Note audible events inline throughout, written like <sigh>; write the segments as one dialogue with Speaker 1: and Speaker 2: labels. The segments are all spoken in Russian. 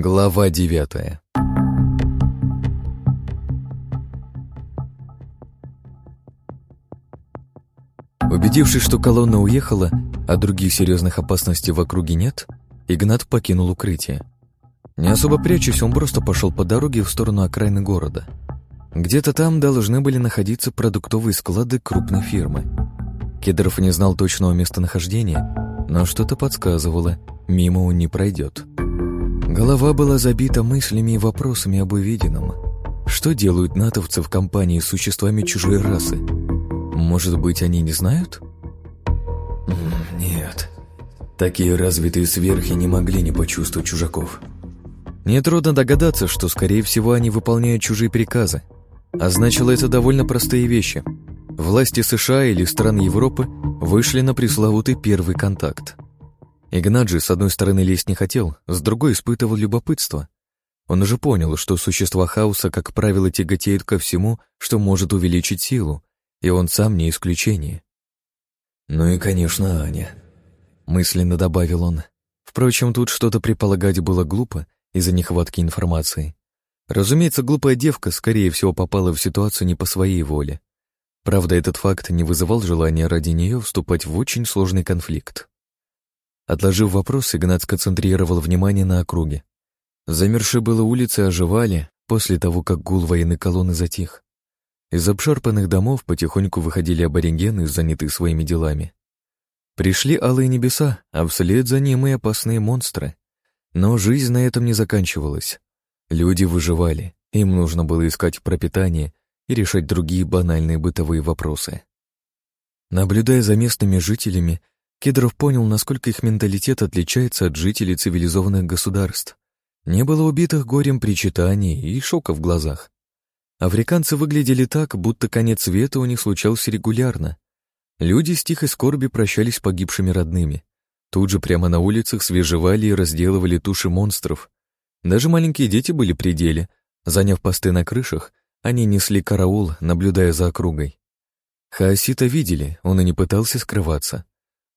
Speaker 1: Глава девятая Убедившись, что колонна уехала, а других серьезных опасностей в округе нет, Игнат покинул укрытие. Не особо прячусь, он просто пошел по дороге в сторону окраины города. Где-то там должны были находиться продуктовые склады крупной фирмы. Кедров не знал точного местонахождения, но что-то подсказывало, мимо он не пройдет. Голова была забита мыслями и вопросами об увиденном. Что делают натовцы в компании с существами чужой расы? Может быть, они не знают? Нет. Такие развитые сверхи не могли не почувствовать чужаков. Нетрудно догадаться, что, скорее всего, они выполняют чужие приказы. А значило это довольно простые вещи. Власти США или стран Европы вышли на пресловутый первый контакт. Игнат же, с одной стороны, лезть не хотел, с другой испытывал любопытство. Он уже понял, что существа хаоса, как правило, тяготеют ко всему, что может увеличить силу, и он сам не исключение. «Ну и, конечно, Аня», — мысленно добавил он. Впрочем, тут что-то предполагать было глупо из-за нехватки информации. Разумеется, глупая девка, скорее всего, попала в ситуацию не по своей воле. Правда, этот факт не вызывал желания ради нее вступать в очень сложный конфликт. Отложив вопрос, Игнат сконцентрировал внимание на округе. Замершие было улицы оживали после того, как гул военной колонны затих. Из обшарпанных домов потихоньку выходили аборигены, занятые своими делами. Пришли алые небеса, а вслед за ним и опасные монстры. Но жизнь на этом не заканчивалась. Люди выживали, им нужно было искать пропитание и решать другие банальные бытовые вопросы. Наблюдая за местными жителями, Кедров понял, насколько их менталитет отличается от жителей цивилизованных государств. Не было убитых горем причитаний и шока в глазах. Африканцы выглядели так, будто конец света у них случался регулярно. Люди с тихой скорби прощались с погибшими родными. Тут же прямо на улицах свежевали и разделывали туши монстров. Даже маленькие дети были при деле. Заняв посты на крышах, они несли караул, наблюдая за округой. Хаосита видели, он и не пытался скрываться.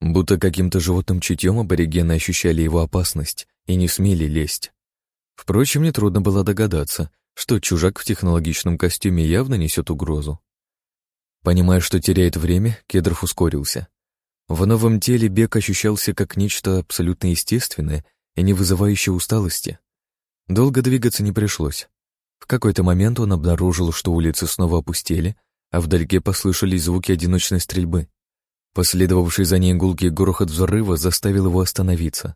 Speaker 1: Будто каким-то животным чутьем аборигены ощущали его опасность и не смели лезть. Впрочем, нетрудно было догадаться, что чужак в технологичном костюме явно несет угрозу. Понимая, что теряет время, Кедров ускорился. В новом теле бег ощущался как нечто абсолютно естественное и не вызывающее усталости. Долго двигаться не пришлось. В какой-то момент он обнаружил, что улицы снова опустели, а вдалеке послышались звуки одиночной стрельбы. Последовавший за ней гулкий грохот взрыва заставил его остановиться.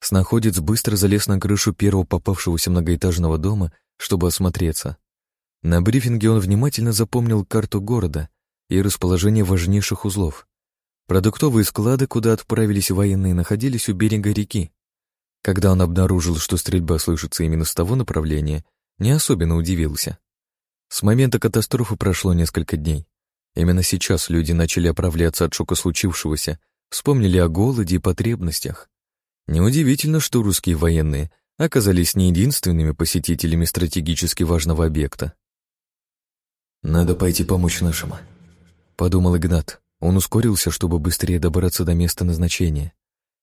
Speaker 1: Снаходец быстро залез на крышу первого попавшегося многоэтажного дома чтобы осмотреться. На брифинге он внимательно запомнил карту города и расположение важнейших узлов. Продуктовые склады, куда отправились военные, находились у берега реки. Когда он обнаружил, что стрельба слышится именно с того направления, не особенно удивился. С момента катастрофы прошло несколько дней. Именно сейчас люди начали оправляться от шока случившегося, вспомнили о голоде и потребностях. Неудивительно, что русские военные оказались не единственными посетителями стратегически важного объекта. «Надо пойти помочь нашим», — подумал Игнат. Он ускорился, чтобы быстрее добраться до места назначения.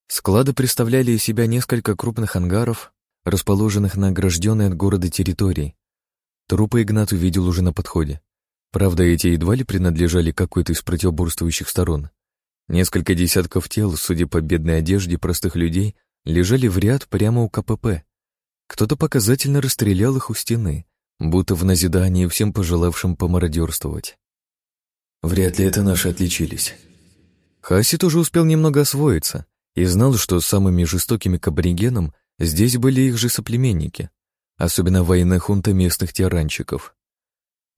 Speaker 1: Склады представляли из себя несколько крупных ангаров, расположенных на огражденной от города территории. Трупы Игнат увидел уже на подходе. Правда, эти едва ли принадлежали какой-то из противоборствующих сторон. Несколько десятков тел, судя по бедной одежде простых людей, лежали в ряд прямо у КПП. Кто-то показательно расстрелял их у стены, будто в назидании всем пожелавшим помародерствовать. Вряд ли это наши отличились. Хаси тоже успел немного освоиться и знал, что самыми жестокими к аборигенам здесь были их же соплеменники, особенно военная хунта местных тиранчиков.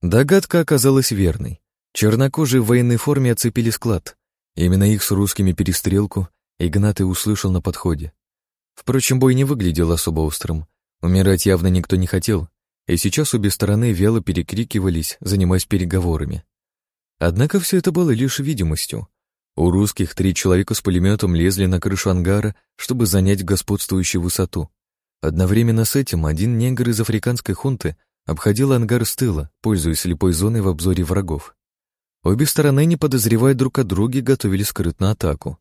Speaker 1: Догадка оказалась верной. Чернокожие в военной форме оцепили склад. Именно их с русскими перестрелку Игнат и услышал на подходе. Впрочем, бой не выглядел особо острым. Умирать явно никто не хотел, и сейчас обе стороны вяло перекрикивались, занимаясь переговорами. Однако все это было лишь видимостью. У русских три человека с пулеметом лезли на крышу ангара, чтобы занять господствующую высоту. Одновременно с этим один негр из африканской хунты обходил ангар с тыла, пользуясь слепой зоной в обзоре врагов. Обе стороны, не подозревая друг о друге, готовили скрытную атаку.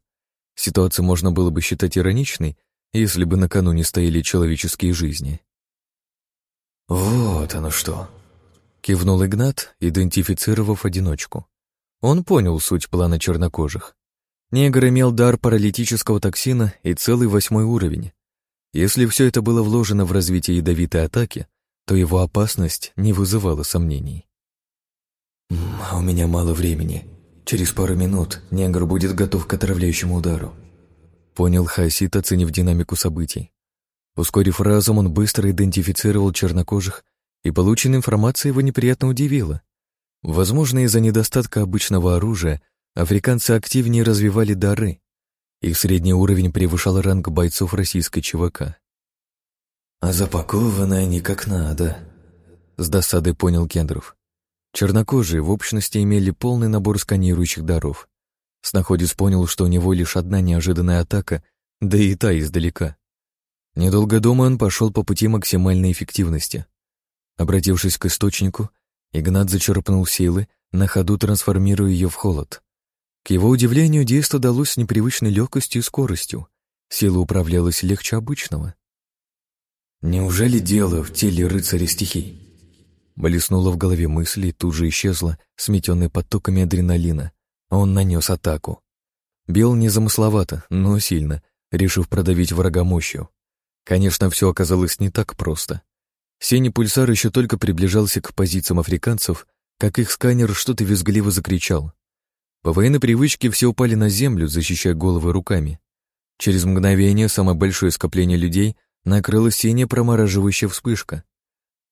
Speaker 1: Ситуацию можно было бы считать ироничной, если бы накануне стояли человеческие жизни.
Speaker 2: «Вот оно что!»
Speaker 1: — кивнул Игнат, идентифицировав одиночку. Он понял суть плана чернокожих. Негр имел дар паралитического токсина и целый восьмой уровень. Если все это было вложено в развитие ядовитой атаки, то его опасность не вызывала сомнений.
Speaker 2: «А у меня мало времени. Через пару минут негр будет готов к отравляющему удару»,
Speaker 1: понял Хасит, оценив динамику событий. Ускорив разум, он быстро идентифицировал чернокожих, и полученная информация его неприятно удивила. Возможно, из-за недостатка обычного оружия африканцы активнее развивали дары. Их средний уровень превышал ранг бойцов российской ЧВК.
Speaker 2: «А запакованы они как надо», — с досадой понял Кендров.
Speaker 1: Чернокожие в общности имели полный набор сканирующих даров. Снаходец понял, что у него лишь одна неожиданная атака, да и та издалека. Недолго думая, он пошел по пути максимальной эффективности. Обратившись к источнику, Игнат зачерпнул силы, на ходу трансформируя ее в холод. К его удивлению, действо далось с непривычной легкостью и скоростью. Сила управлялась легче обычного.
Speaker 2: «Неужели дело в теле рыцаря стихий?»
Speaker 1: Блеснула в голове мысль и тут же исчезла, сметенная потоками адреналина. Он нанес атаку. Бил незамысловато, но сильно, решив продавить врага мощью. Конечно, все оказалось не так просто. Синий пульсар еще только приближался к позициям африканцев, как их сканер что-то визгливо закричал. По военной привычке все упали на землю, защищая головы руками. Через мгновение самое большое скопление людей накрыла синяя промораживающая вспышка.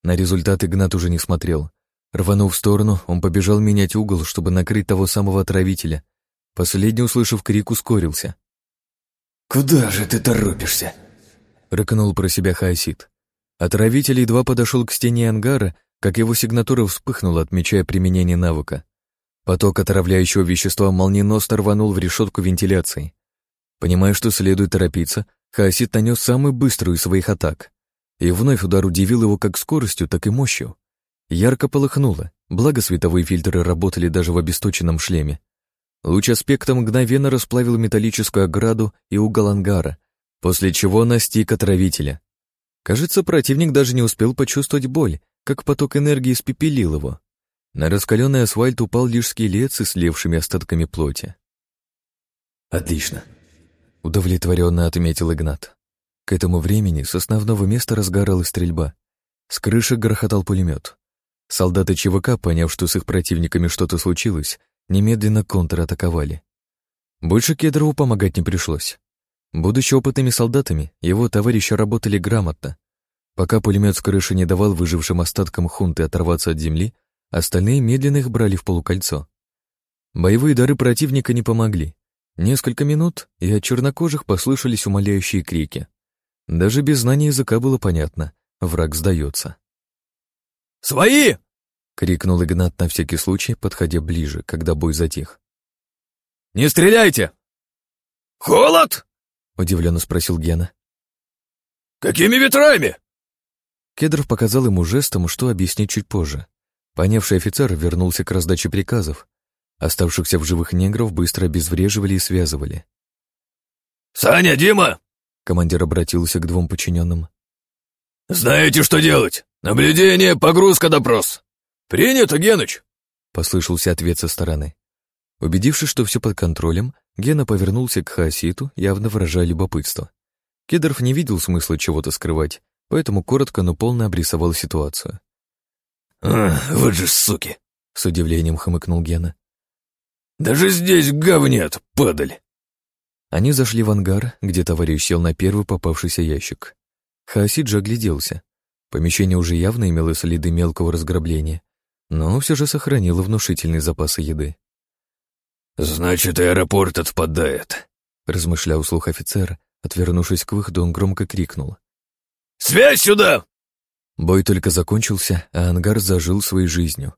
Speaker 1: На результат Игнат уже не смотрел. Рванув в сторону, он побежал менять угол, чтобы накрыть того самого отравителя. Последний, услышав крик, ускорился.
Speaker 2: «Куда же ты торопишься?»
Speaker 1: — рыкнул про себя Хаосид. Отравитель едва подошел к стене ангара, как его сигнатура вспыхнула, отмечая применение навыка. Поток отравляющего вещества молниеносно рванул в решетку вентиляции. Понимая, что следует торопиться, Хаосид нанес самую быструю из своих атак. И вновь удар удивил его как скоростью, так и мощью. Ярко полыхнуло, благо световые фильтры работали даже в обесточенном шлеме. Луч аспекта мгновенно расплавил металлическую ограду и угол ангара, после чего настиг отравителя. Кажется, противник даже не успел почувствовать боль, как поток энергии испепелил его. На раскаленный асфальт упал лишь скелет с слевшими остатками плоти.
Speaker 2: «Отлично», —
Speaker 1: удовлетворенно отметил Игнат. К этому времени с основного места разгоралась стрельба. С крыши грохотал пулемет. Солдаты ЧВК, поняв, что с их противниками что-то случилось, немедленно контратаковали. Больше Кедрову помогать не пришлось. Будучи опытными солдатами, его товарищи работали грамотно. Пока пулемет с крыши не давал выжившим остаткам хунты оторваться от земли, остальные медленно их брали в полукольцо. Боевые дары противника не помогли. Несколько минут, и от чернокожих послышались умоляющие крики. Даже без знания языка было понятно. Враг сдается.
Speaker 3: «Свои!»
Speaker 1: — крикнул Игнат на всякий случай, подходя ближе, когда бой затих.
Speaker 3: «Не стреляйте!» «Холод?»
Speaker 1: — удивленно спросил Гена.
Speaker 3: «Какими ветрами?»
Speaker 1: Кедров показал ему жестом, что объяснить чуть позже. Понявший офицер вернулся к раздаче приказов. Оставшихся в живых негров быстро обезвреживали и связывали.
Speaker 3: «Саня, Дима,
Speaker 1: Командир обратился к двум подчиненным.
Speaker 3: «Знаете, что делать? Наблюдение, погрузка, допрос. Принято, Геныч!»
Speaker 1: Послышался ответ со стороны. Убедившись, что все под контролем, Гена повернулся к Хаоситу, явно выражая любопытство. Кедров не видел смысла чего-то скрывать, поэтому коротко, но полно обрисовал ситуацию.
Speaker 3: «А, вот же суки!»
Speaker 1: — с удивлением хмыкнул Гена.
Speaker 3: «Даже здесь говнят, падаль!»
Speaker 1: Они зашли в ангар, где товарищ сел на первый попавшийся ящик. Хаосид же огляделся. Помещение уже явно имело следы мелкого разграбления, но все же сохранило внушительные запасы еды.
Speaker 3: «Значит, аэропорт отпадает», —
Speaker 1: размышлял слух офицера. Отвернувшись к выходу, он громко крикнул.
Speaker 3: «Связь сюда!»
Speaker 1: Бой только закончился, а ангар зажил своей жизнью.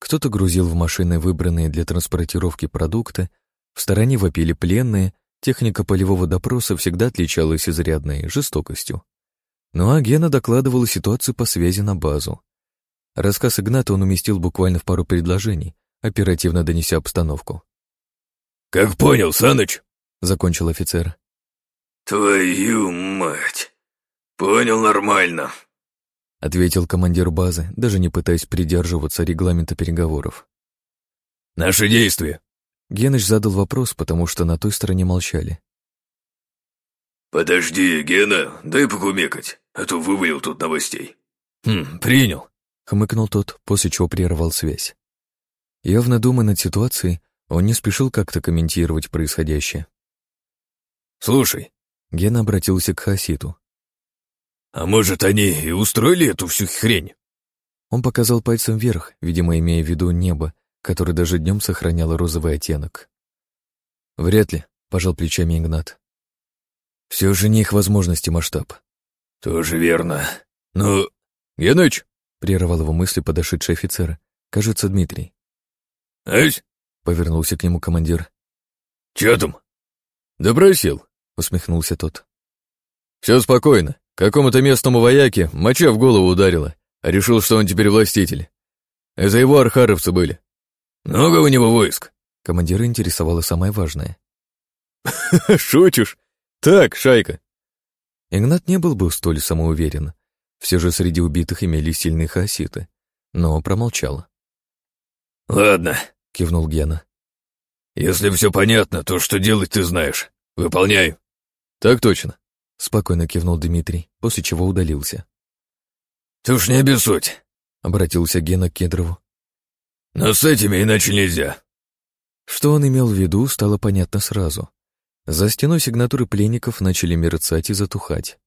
Speaker 1: Кто-то грузил в машины выбранные для транспортировки продукты, в стороне вопили пленные, Техника полевого допроса всегда отличалась изрядной жестокостью. Ну а Гена докладывала ситуацию по связи на базу. Рассказ Игната он уместил буквально в пару предложений, оперативно донеся обстановку.
Speaker 3: «Как понял, Саныч?»
Speaker 1: — закончил офицер.
Speaker 3: «Твою мать! Понял нормально», —
Speaker 1: ответил командир базы, даже не пытаясь придерживаться регламента переговоров.
Speaker 3: «Наши действия!»
Speaker 1: Геныч задал вопрос, потому что на той стороне молчали.
Speaker 3: «Подожди, Гена, дай покумекать, а то вывалил тут новостей».
Speaker 1: «Хм, принял», — хмыкнул тот, после чего прервал связь. Явно думая над ситуацией, он не спешил как-то комментировать происходящее.
Speaker 3: «Слушай», —
Speaker 1: Гена обратился к Хаситу.
Speaker 3: «А может, они и устроили эту всю хрень?»
Speaker 1: Он показал пальцем вверх, видимо, имея в виду небо, которое даже днем сохраняло розовый оттенок. «Вряд ли», — пожал плечами Игнат. «Все же не их возможности масштаб».
Speaker 3: «Тоже верно. Ну, Геныч!»
Speaker 1: — прервал его мысли подошедший офицер. Кажется, Дмитрий.
Speaker 3: «Ась!»
Speaker 1: — повернулся к нему командир.
Speaker 3: «Чё там?»
Speaker 1: «Допросил», — усмехнулся тот. «Все спокойно. Какому-то местному вояке моча в голову ударила, а решил, что он теперь властитель. Это его архаровцы были.
Speaker 3: Много у него войск?»
Speaker 1: Командира интересовало самое важное. <laughs>
Speaker 3: «Шутишь? Так, шайка».
Speaker 1: Игнат не был бы столь самоуверен. Все же среди убитых имелись сильные хаоситы, но промолчал.
Speaker 3: «Ладно», —
Speaker 1: кивнул Гена.
Speaker 3: «Если все понятно, то что делать ты знаешь. Выполняй».
Speaker 1: «Так точно», — спокойно кивнул Дмитрий, после чего удалился.
Speaker 3: «Ты уж не обессудь», —
Speaker 1: обратился Гена к Кедрову.
Speaker 3: «Но с этими иначе нельзя».
Speaker 1: Что он имел в виду, стало понятно сразу. За стеной сигнатуры пленников начали мерцать и затухать.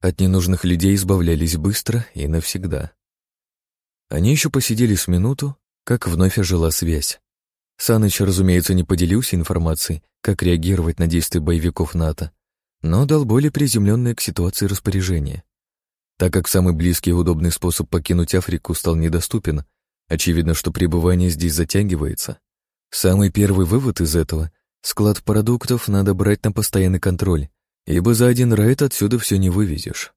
Speaker 1: От ненужных людей избавлялись быстро и навсегда. Они еще посидели с минуту, как вновь ожила связь. Саныч, разумеется, не поделился информацией, как реагировать на действия боевиков НАТО, но дал более приземленное к ситуации распоряжение. Так как самый близкий и удобный способ покинуть Африку стал недоступен, очевидно, что пребывание здесь затягивается. Самый первый вывод из этого — склад продуктов надо брать на постоянный контроль, ибо за один райд отсюда все не вывезешь.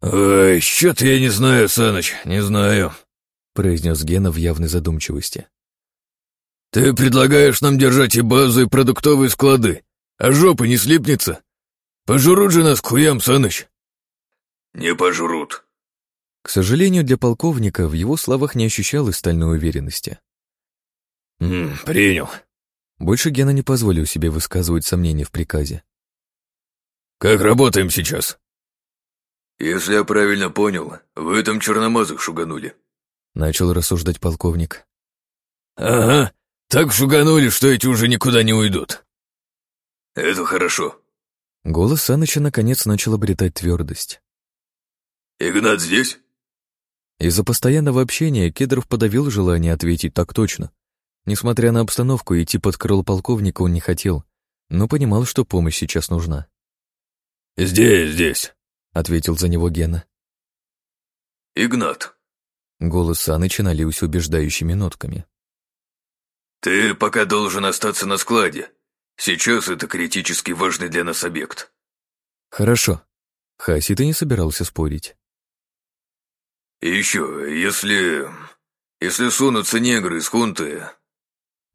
Speaker 3: «Ой, что-то я не знаю, Саныч, не знаю»,
Speaker 1: произнес Гена в явной задумчивости.
Speaker 3: «Ты предлагаешь нам держать и базу, и продуктовые склады, а жопа не слипнется? Пожрут же нас к хуям, Саныч!» «Не пожрут».
Speaker 1: К сожалению, для полковника в его словах не ощущалось стальной уверенности.
Speaker 3: «М, «Принял».
Speaker 1: Больше Гена не позволил себе высказывать сомнения в приказе.
Speaker 3: «Как работаем сейчас?»
Speaker 2: «Если я правильно понял, вы там черномазых шуганули»,
Speaker 1: начал рассуждать полковник.
Speaker 3: «Ага, так шуганули, что эти уже никуда не уйдут».
Speaker 2: «Это хорошо».
Speaker 1: Голос Саныча наконец начал обретать твердость.
Speaker 2: «Игнат здесь?»
Speaker 1: Из-за постоянного общения Кедров подавил желание ответить так точно. Несмотря на обстановку, идти под крыло полковника он не хотел, но понимал, что помощь сейчас нужна.
Speaker 3: «Здесь, здесь», —
Speaker 1: ответил за него Гена.
Speaker 2: «Игнат,
Speaker 1: Голос Саныча налился убеждающими нотками.
Speaker 2: «Ты пока должен остаться на складе. Сейчас это критически важный для нас объект».
Speaker 1: «Хорошо». Хасита не собирался спорить.
Speaker 2: «И еще, если... если сунутся негры из хунты...»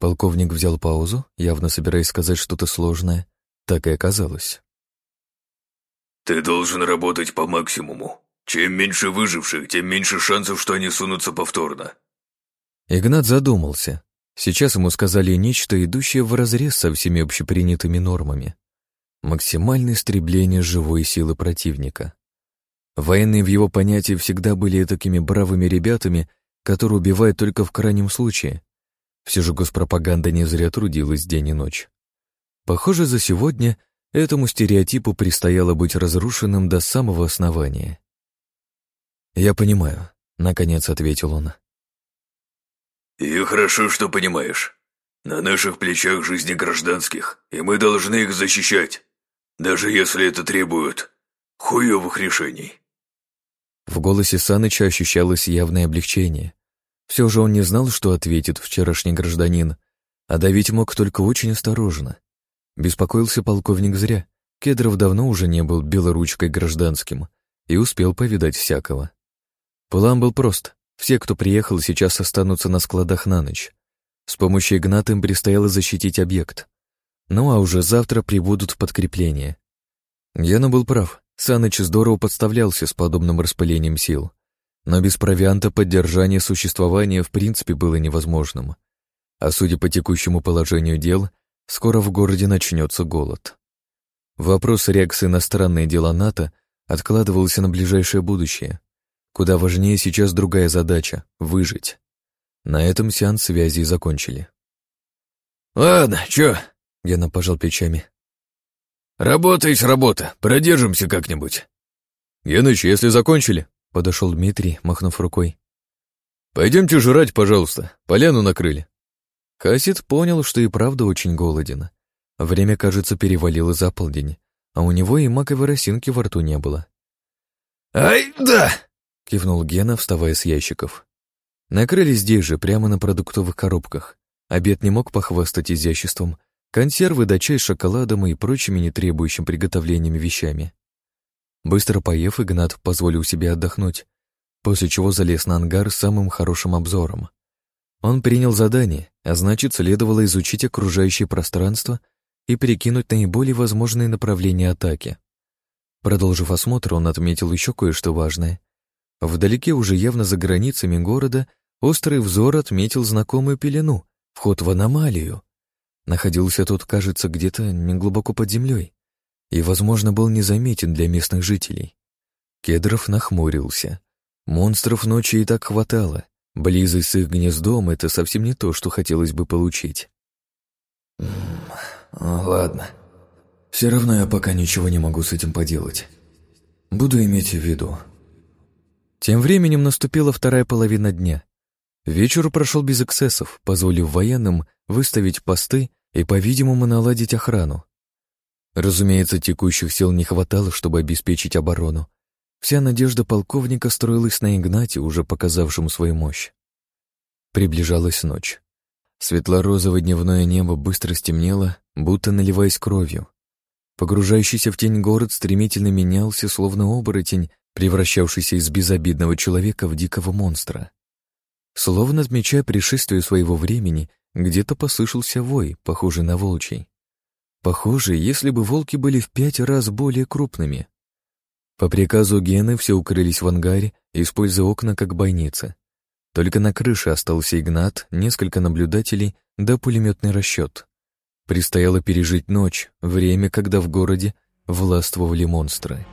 Speaker 1: Полковник взял паузу, явно собираясь сказать что-то сложное. Так и оказалось.
Speaker 2: «Ты должен работать по максимуму. Чем меньше выживших, тем меньше шансов, что они сунутся повторно.
Speaker 1: Игнат задумался. Сейчас ему сказали нечто, идущее вразрез со всеми общепринятыми нормами. Максимальное истребление живой силы противника. Военные в его понятии всегда были такими бравыми ребятами, которые убивают только в крайнем случае. Все же госпропаганда не зря трудилась день и ночь. Похоже, за сегодня этому стереотипу предстояло быть разрушенным до самого основания. «Я понимаю», — наконец ответил он.
Speaker 2: «И хорошо, что понимаешь. На наших плечах жизни гражданских, и мы должны их защищать, даже если это требует хуевых решений».
Speaker 1: В голосе Саныча ощущалось явное облегчение. Все же он не знал, что ответит вчерашний гражданин, а давить мог только очень осторожно. Беспокоился полковник зря. Кедров давно уже не был белоручкой гражданским и успел повидать всякого. План был прост. Все, кто приехал, сейчас останутся на складах на ночь. С помощью Игната им предстояло защитить объект. Ну а уже завтра прибудут подкрепления. Яна был прав. Саныч здорово подставлялся с подобным распылением сил. Но без провианта поддержание существования в принципе было невозможным. А судя по текущему положению дел, скоро в городе начнется голод. Вопрос реакции на странные дела НАТО откладывался на ближайшее будущее. Куда важнее сейчас другая задача — выжить. На этом сеанс связи закончили.
Speaker 3: «Ладно, чё?»
Speaker 1: — Гена пожал плечами.
Speaker 3: «Работа есть работа, продержимся как-нибудь».
Speaker 1: «Геныч, если закончили?» — подошел Дмитрий, махнув рукой. «Пойдемте жрать, пожалуйста, поляну накрыли». Хасид понял, что и правда очень голоден. Время, кажется, перевалило за полдень, а у него и маковой росинки во рту не было.
Speaker 3: «Ай, да!»
Speaker 1: — кивнул Гена, вставая с ящиков. Накрыли здесь же, прямо на продуктовых коробках. Обед не мог похвастать изяществом. Консервы да чай с шоколадом и прочими не требующим приготовлениями вещами. Быстро поев, Игнат позволил себе отдохнуть, после чего залез на ангар с самым хорошим обзором. Он принял задание, а значит, следовало изучить окружающее пространство и перекинуть наиболее возможные направления атаки. Продолжив осмотр, он отметил еще кое-что важное. Вдалеке, уже явно за границами города, острый взор отметил знакомую пелену, вход в аномалию. Находился тут, кажется, где-то неглубоко под землей и, возможно, был незаметен для местных жителей. Кедров нахмурился. Монстров ночи и так хватало. Близость с их гнездом — это совсем не то, что хотелось бы получить.
Speaker 2: «Ладно. Все равно я пока ничего не могу с этим поделать. Буду иметь в виду».
Speaker 1: Тем временем наступила вторая половина дня. Вечер прошел без эксцессов, позволив военным выставить посты и, по-видимому, наладить охрану. Разумеется, текущих сил не хватало, чтобы обеспечить оборону. Вся надежда полковника строилась на Игнате, уже показавшем свою мощь. Приближалась ночь. Светло-розовое дневное небо быстро стемнело, будто наливаясь кровью. Погружающийся в тень город стремительно менялся, словно оборотень, превращавшийся из безобидного человека в дикого монстра. Словно отмечая пришествие своего времени, где-то послышался вой, похожий на волчий. Похоже, если бы волки были в пять раз более крупными. По приказу Гены все укрылись в ангаре, используя окна как бойницы. Только на крыше остался Игнат, несколько наблюдателей да пулеметный расчет. Предстояло пережить ночь, время, когда в городе властвовали монстры.